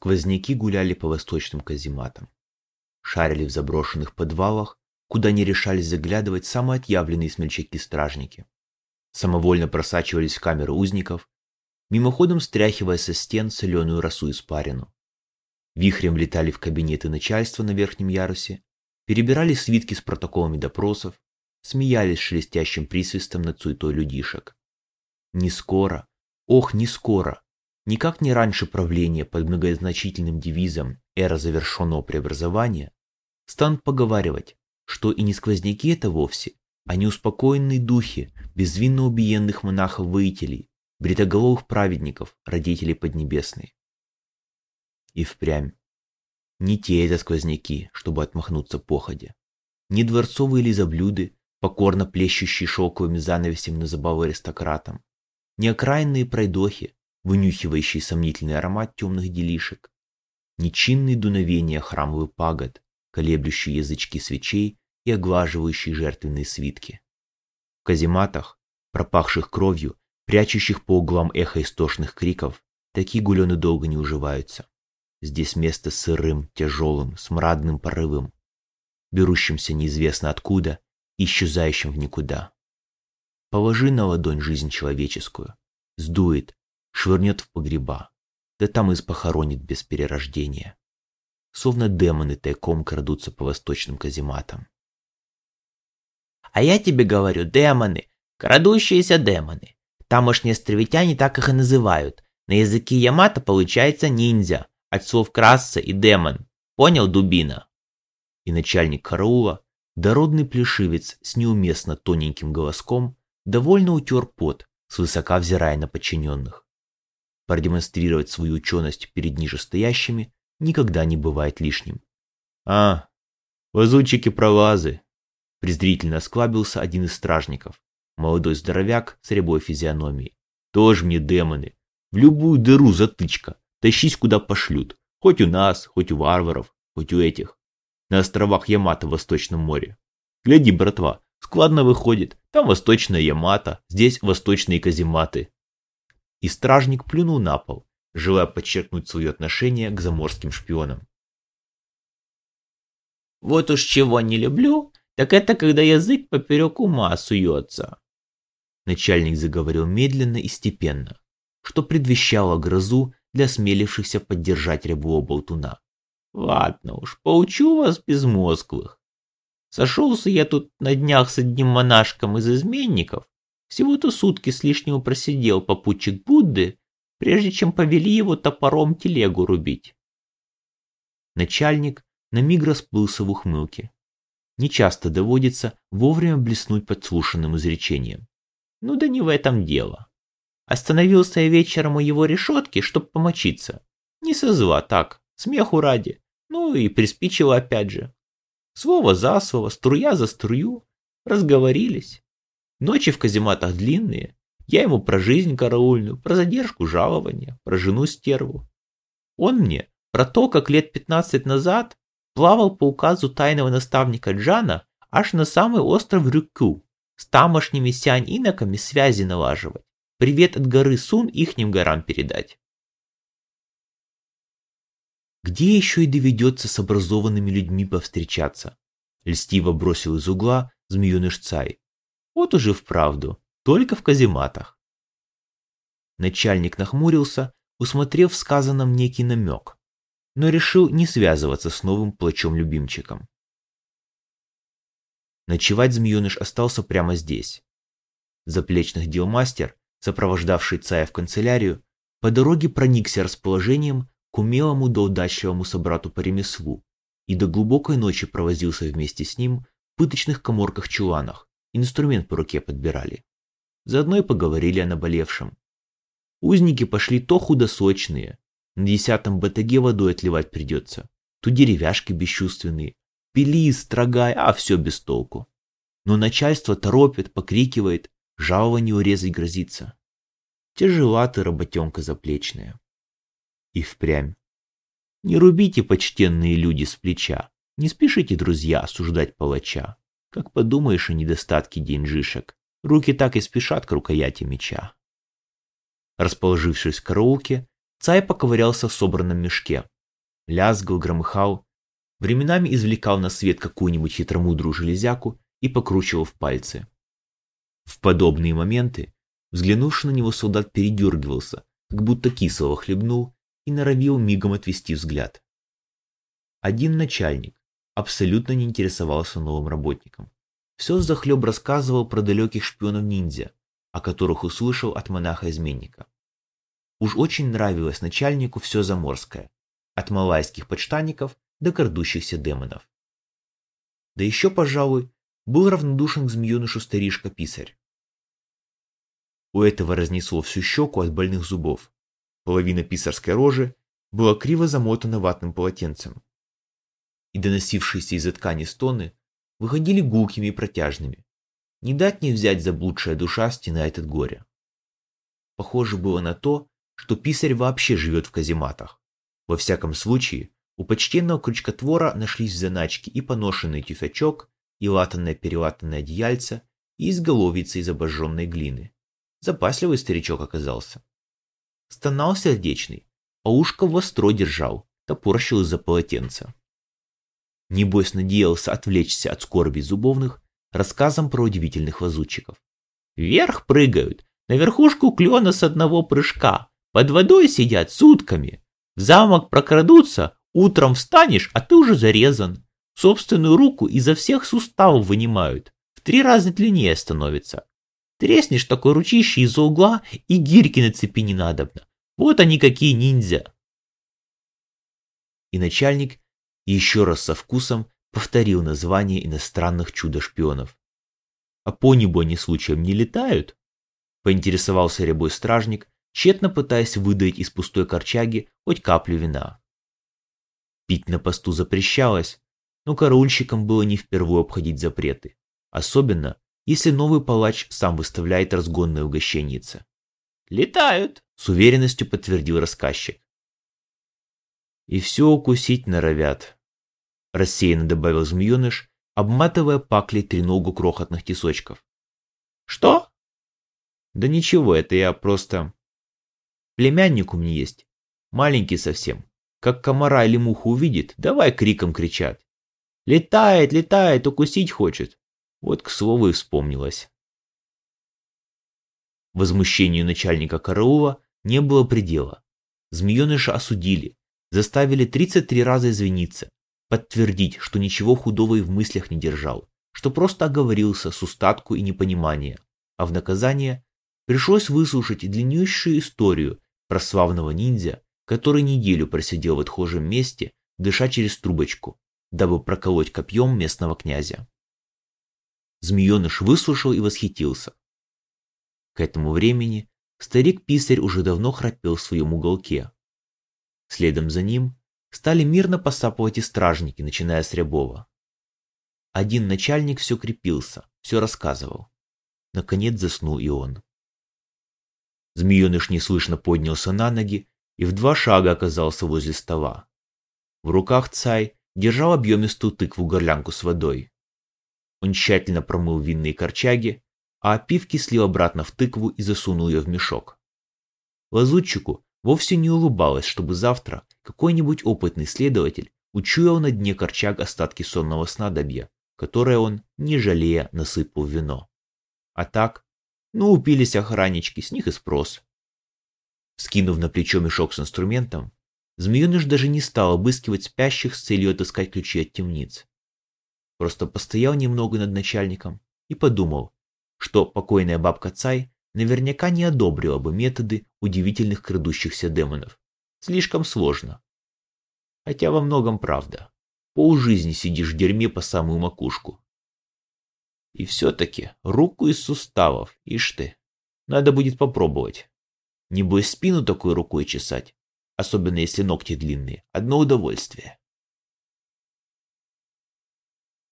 Сквозняки гуляли по восточным казематам. Шарили в заброшенных подвалах, куда не решались заглядывать самые отъявленные смельчаки-стражники. Самовольно просачивались в камеры узников, мимоходом стряхивая со стен соленую росу испарину. Вихрем влетали в кабинеты начальства на верхнем ярусе, перебирали свитки с протоколами допросов, смеялись шелестящим присвистом над суетой людишек. Не скоро, ох, не скоро, никак не раньше правления под многозначительным девизом «Эра завершенного преобразования» станут поговаривать, что и не сквозняки это вовсе, а неуспокоенные духи безвинно убиенных монахов-воителей, бритоголовых праведников, родителей Поднебесной. И впрямь. Не те это сквозняки, чтобы отмахнуться походе. Не дворцовые лизоблюды, покорно плещущие шелковыми занавесями на забаву аристократам. Не окраинные пройдохи, вынюхивающие сомнительный аромат темных делишек. Не чинные дуновения храмовых пагод, колеблющие язычки свечей и оглаживающие жертвенные свитки. В казематах, пропахших кровью, прячущих по углам эхо истошных криков, такие гулены долго не уживаются. Здесь место сырым, тяжелым, смрадным порывом, берущимся неизвестно откуда и исчезающим в никуда. Положи на ладонь жизнь человеческую, сдует, швырнет в погреба, да там и похоронит без перерождения. Словно демоны тайком крадутся по восточным казематам. А я тебе говорю, демоны, крадущиеся демоны. Тамошние островитяне так их и называют. На языке Ямато получается ниндзя, от слов красться и демон. Понял, дубина? И начальник караула, дородный плешивец с неуместно тоненьким голоском, довольно утер пот, свысока взирая на подчиненных. Продемонстрировать свою ученость перед нижестоящими никогда не бывает лишним. «А, лазутчики-пролазы!» презрительно осклабился один из стражников, молодой здоровяк с рябой физиономией. «Тоже мне демоны! В любую дыру затычка, тащись куда пошлют, хоть у нас, хоть у варваров, хоть у этих, на островах Ямато в Восточном море. Гляди, братва, складно выходит, там Восточная Ямато, здесь Восточные Казематы». И стражник плюнул на пол, желая подчеркнуть свое отношение к заморским шпионам. «Вот уж чего не люблю, так это когда язык поперек ума суется. Начальник заговорил медленно и степенно, что предвещало грозу для смелившихся поддержать рябого болтуна. Ладно уж, поучу вас безмозглых. Сошелся я тут на днях с одним монашком из изменников, всего-то сутки с лишнего просидел попутчик Будды, прежде чем повели его топором телегу рубить. Начальник на миг расплылся в ухмылке нечасто доводится вовремя блеснуть подслушанным изречением. Ну да не в этом дело. Остановился я вечером у его решетки, чтоб помочиться. Не со зла, так, смеху ради. Ну и приспичило опять же. Слово за слово, струя за струю. Разговорились. Ночи в казематах длинные. Я ему про жизнь караульную, про задержку жалования, про жену стерву. Он мне про то, как лет пятнадцать назад плавал по указу тайного наставника Джана аж на самый остров Рюкю, с тамошними сянь-иноками связи налаживать, привет от горы Сун ихним горам передать. Где еще и доведется с образованными людьми повстречаться? Льстиво бросил из угла змеюныш Цай. Вот уже вправду, только в казематах. Начальник нахмурился, усмотрев в сказанном некий намек но решил не связываться с новым плачом-любимчиком. Ночевать змееныш остался прямо здесь. Заплечных дел мастер, сопровождавший Цая в канцелярию, по дороге проникся расположением к умелому да удачливому собрату по ремеслу и до глубокой ночи провозился вместе с ним в пыточных коморках-чуланах, инструмент по руке подбирали. Заодно и поговорили о наболевшем. Узники пошли то худосочные, на десятом батаге водой отливать придется. Тут деревяшки бесчувственные. Пили, строгай, а все без толку. Но начальство торопит, покрикивает, жалование урезать грозится. Тяжела ты, работенка заплечная. И впрямь. Не рубите, почтенные люди, с плеча. Не спешите, друзья, осуждать палача. Как подумаешь о недостатке деньжишек, руки так и спешат к рукояти меча. Расположившись в караулке, Цай поковырялся в собранном мешке, лязгал, громыхал, временами извлекал на свет какую-нибудь хитромудрую железяку и покручивал в пальцы. В подобные моменты, взглянувший на него солдат передергивался, как будто кислого хлебнул и норовил мигом отвести взгляд. Один начальник абсолютно не интересовался новым работником. Все захлеб рассказывал про далеких шпионов-ниндзя, о которых услышал от монаха-изменника. Уж очень нравилось начальнику все заморское, от малайских подштанников до крадущихся демонов. Да еще, пожалуй, был равнодушен к змеенышу старишка-писарь. У этого разнесло всю щеку от больных зубов. Половина писарской рожи была криво замотана ватным полотенцем. И доносившиеся из-за ткани стоны выходили гулкими и протяжными. Не дать не взять заблудшая душа стенает от горя. Похоже было на то, что писарь вообще живет в казематах. Во всяком случае, у почтенного крючкотвора нашлись в заначке и поношенный тюфячок, и латанное-перелатанное одеяльце, и изголовица из обожженной глины. Запасливый старичок оказался. Стонал сердечный, а ушко востро держал, топорщил из-за полотенца. Небось надеялся отвлечься от скорби зубовных рассказом про удивительных лазутчиков. Вверх прыгают, на верхушку клена с одного прыжка, под водой сидят сутками. В замок прокрадутся, утром встанешь, а ты уже зарезан. Собственную руку изо всех суставов вынимают, в три раза длиннее становится. Треснешь такой ручище из-за угла, и гирьки на цепи не надобно. Вот они какие ниндзя. И начальник еще раз со вкусом повторил название иностранных чудо-шпионов. А по небу они случаем не летают? Поинтересовался рябой стражник, тщетно пытаясь выдать из пустой корчаги хоть каплю вина. Пить на посту запрещалось, но караульщикам было не впервые обходить запреты, особенно если новый палач сам выставляет разгонное угощеннице. «Летают!» — с уверенностью подтвердил рассказчик. «И все укусить норовят», — рассеянно добавил змееныш, обматывая паклей треногу крохотных тесочков. «Что?» «Да ничего, это я просто...» «Племянник у меня есть, маленький совсем. Как комара или муху увидит, давай криком кричать. Летает, летает, укусить хочет. Вот к слову и вспомнилось. Возмущению начальника караула не было предела. Змееныша осудили, заставили 33 раза извиниться, подтвердить, что ничего худого и в мыслях не держал, что просто оговорился с устатку и непонимания, а в наказание пришлось выслушать длиннющую историю про славного ниндзя, который неделю просидел в отхожем месте, дыша через трубочку, дабы проколоть копьем местного князя. Змееныш выслушал и восхитился. К этому времени старик-писарь уже давно храпел в своем уголке. Следом за ним стали мирно посапывать и стражники, начиная с Рябова. Один начальник все крепился, все рассказывал. Наконец заснул и он. Змееныш неслышно поднялся на ноги и в два шага оказался возле стола. В руках цай держал объемистую тыкву-горлянку с водой. Он тщательно промыл винные корчаги, а опивки слил обратно в тыкву и засунул ее в мешок. Лазутчику вовсе не улыбалось, чтобы завтра какой-нибудь опытный следователь учуял на дне корчаг остатки сонного снадобья, которое он, не жалея, насыпал вино. А так, ну, упились охраннички, с них и спрос. Скинув на плечо мешок с инструментом, змееныш даже не стал обыскивать спящих с целью отыскать ключи от темниц. Просто постоял немного над начальником и подумал, что покойная бабка Цай наверняка не одобрила бы методы удивительных крадущихся демонов. Слишком сложно. Хотя во многом правда. Полжизни сидишь в дерьме по самую макушку. И все-таки руку из суставов, ишь ты. Надо будет попробовать. Не Небось спину такой рукой чесать, особенно если ногти длинные, одно удовольствие.